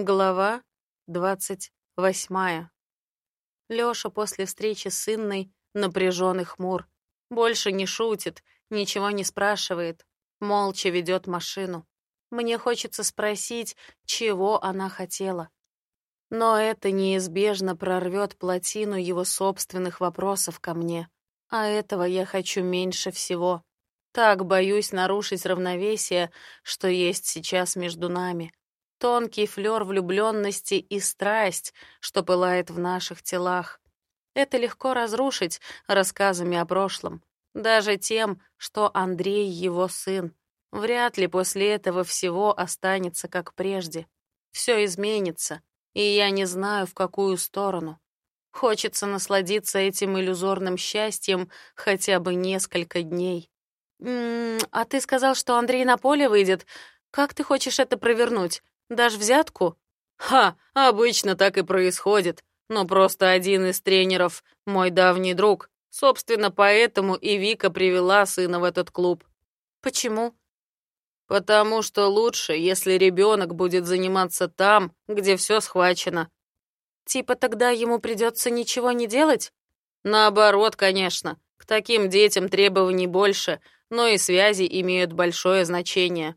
Глава двадцать восьмая. Лёша после встречи с Инной напряжённый хмур. Больше не шутит, ничего не спрашивает, молча ведёт машину. Мне хочется спросить, чего она хотела. Но это неизбежно прорвёт плотину его собственных вопросов ко мне. А этого я хочу меньше всего. Так боюсь нарушить равновесие, что есть сейчас между нами тонкий флёр влюблённости и страсть, что пылает в наших телах. Это легко разрушить рассказами о прошлом, даже тем, что Андрей его сын. Вряд ли после этого всего останется как прежде. Все изменится, и я не знаю, в какую сторону. Хочется насладиться этим иллюзорным счастьем хотя бы несколько дней. «М -м, «А ты сказал, что Андрей на поле выйдет. Как ты хочешь это провернуть? Дашь взятку? Ха, обычно так и происходит. Но просто один из тренеров — мой давний друг. Собственно, поэтому и Вика привела сына в этот клуб. Почему? Потому что лучше, если ребенок будет заниматься там, где все схвачено. Типа тогда ему придется ничего не делать? Наоборот, конечно. К таким детям требований больше, но и связи имеют большое значение.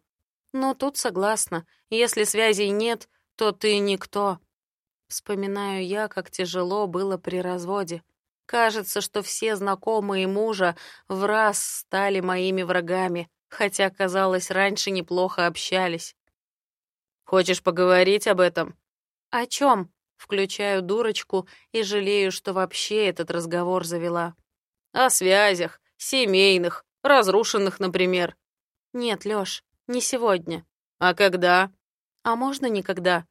Ну, тут согласна. Если связей нет, то ты никто. Вспоминаю я, как тяжело было при разводе. Кажется, что все знакомые мужа в раз стали моими врагами, хотя, казалось, раньше неплохо общались. Хочешь поговорить об этом? О чем? Включаю дурочку и жалею, что вообще этот разговор завела. О связях, семейных, разрушенных, например. Нет, Лёш, не сегодня. А когда? А можно никогда?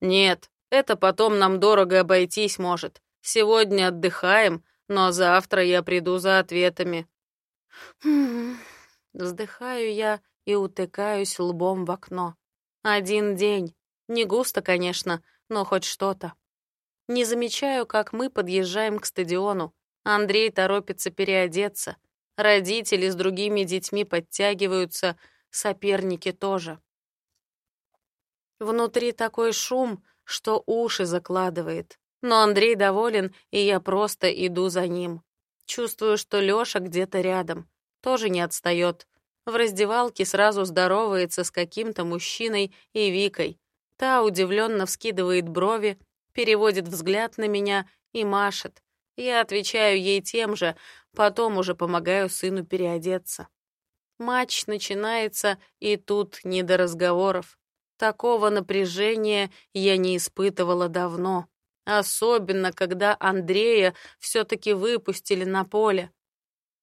Нет, это потом нам дорого обойтись может. Сегодня отдыхаем, но завтра я приду за ответами. Вздыхаю я и утыкаюсь лбом в окно. Один день. Не густо, конечно, но хоть что-то. Не замечаю, как мы подъезжаем к стадиону. Андрей торопится переодеться. Родители с другими детьми подтягиваются, соперники тоже. Внутри такой шум, что уши закладывает. Но Андрей доволен, и я просто иду за ним. Чувствую, что Лёша где-то рядом. Тоже не отстаёт. В раздевалке сразу здоровается с каким-то мужчиной и Викой. Та удивлённо вскидывает брови, переводит взгляд на меня и машет. Я отвечаю ей тем же, потом уже помогаю сыну переодеться. Матч начинается, и тут не до разговоров. Такого напряжения я не испытывала давно. Особенно, когда Андрея все-таки выпустили на поле.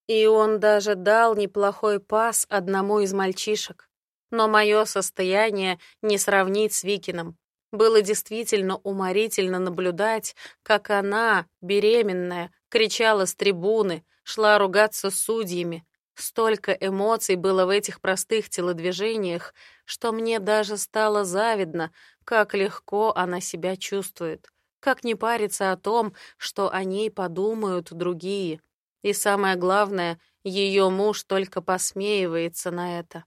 И он даже дал неплохой пас одному из мальчишек. Но мое состояние не сравнить с Викиным. Было действительно уморительно наблюдать, как она, беременная, кричала с трибуны, шла ругаться с судьями, Столько эмоций было в этих простых телодвижениях, что мне даже стало завидно, как легко она себя чувствует, как не париться о том, что о ней подумают другие. И самое главное, ее муж только посмеивается на это.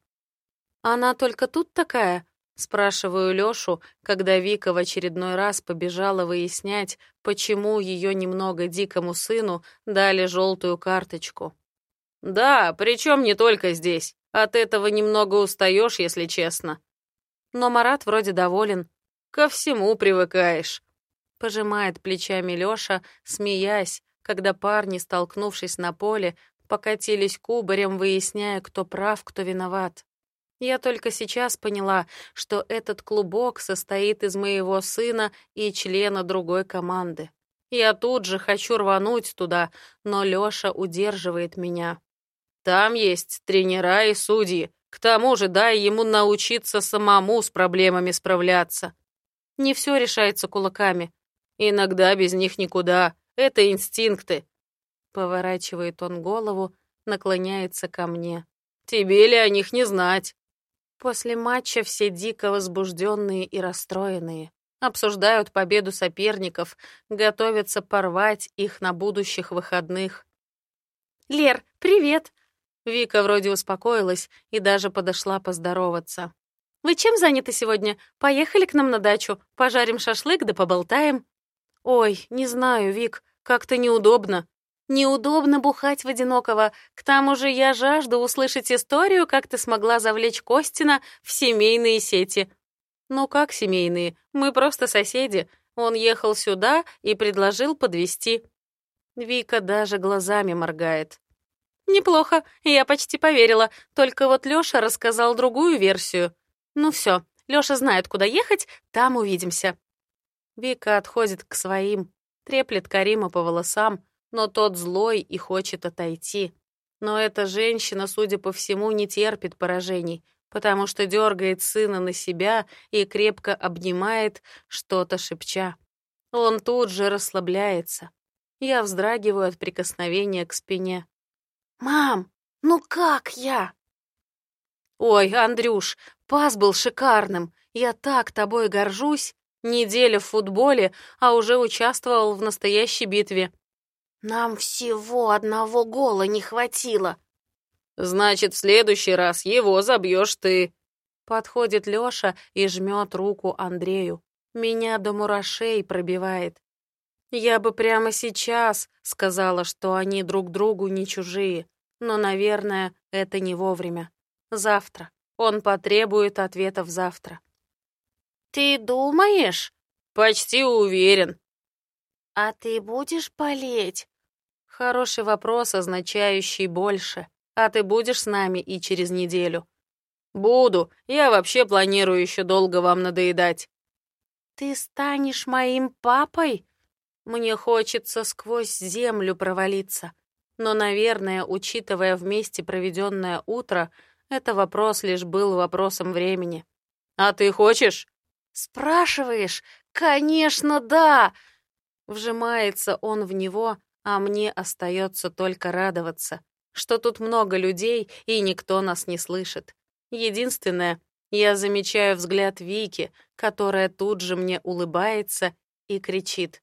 «Она только тут такая?» — спрашиваю Лёшу, когда Вика в очередной раз побежала выяснять, почему ее немного дикому сыну дали желтую карточку. Да, причем не только здесь. От этого немного устаешь, если честно. Но Марат вроде доволен. Ко всему привыкаешь. Пожимает плечами Лёша, смеясь, когда парни, столкнувшись на поле, покатились кубарем, выясняя, кто прав, кто виноват. Я только сейчас поняла, что этот клубок состоит из моего сына и члена другой команды. Я тут же хочу рвануть туда, но Лёша удерживает меня. Там есть тренера и судьи. К тому же дай ему научиться самому с проблемами справляться. Не все решается кулаками. Иногда без них никуда. Это инстинкты. Поворачивает он голову, наклоняется ко мне. Тебе ли о них не знать? После матча все дико возбужденные и расстроенные. Обсуждают победу соперников, готовятся порвать их на будущих выходных. «Лер, привет! Вика вроде успокоилась и даже подошла поздороваться. вы чем заняты сегодня? Поехали к нам на дачу, пожарим шашлык да поболтаем». «Ой, не знаю, Вик, как-то неудобно». «Неудобно бухать в одинокого. К тому же я жажду услышать историю, как ты смогла завлечь Костина в семейные сети». «Ну как семейные? Мы просто соседи. Он ехал сюда и предложил подвести. Вика даже глазами моргает. «Неплохо, я почти поверила, только вот Лёша рассказал другую версию. Ну всё, Лёша знает, куда ехать, там увидимся». Вика отходит к своим, треплет Карима по волосам, но тот злой и хочет отойти. Но эта женщина, судя по всему, не терпит поражений, потому что дергает сына на себя и крепко обнимает, что-то шепча. Он тут же расслабляется. Я вздрагиваю от прикосновения к спине. «Мам, ну как я?» «Ой, Андрюш, пас был шикарным. Я так тобой горжусь. Неделя в футболе, а уже участвовал в настоящей битве». «Нам всего одного гола не хватило». «Значит, в следующий раз его забьешь ты». Подходит Лёша и жмет руку Андрею. Меня до мурашей пробивает. Я бы прямо сейчас сказала, что они друг другу не чужие, но, наверное, это не вовремя. Завтра. Он потребует ответов завтра. «Ты думаешь?» «Почти уверен». «А ты будешь болеть?» Хороший вопрос, означающий больше. «А ты будешь с нами и через неделю?» «Буду. Я вообще планирую еще долго вам надоедать». «Ты станешь моим папой?» Мне хочется сквозь землю провалиться. Но, наверное, учитывая вместе проведенное утро, это вопрос лишь был вопросом времени. «А ты хочешь?» «Спрашиваешь? Конечно, да!» Вжимается он в него, а мне остается только радоваться, что тут много людей, и никто нас не слышит. Единственное, я замечаю взгляд Вики, которая тут же мне улыбается и кричит.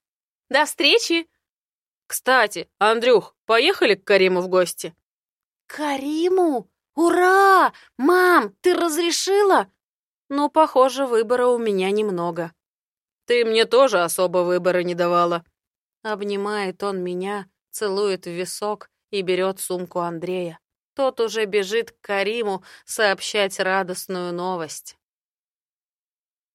До встречи!» «Кстати, Андрюх, поехали к Кариму в гости?» «Кариму? Ура! Мам, ты разрешила?» «Ну, похоже, выбора у меня немного». «Ты мне тоже особо выбора не давала». Обнимает он меня, целует в висок и берет сумку Андрея. Тот уже бежит к Кариму сообщать радостную новость.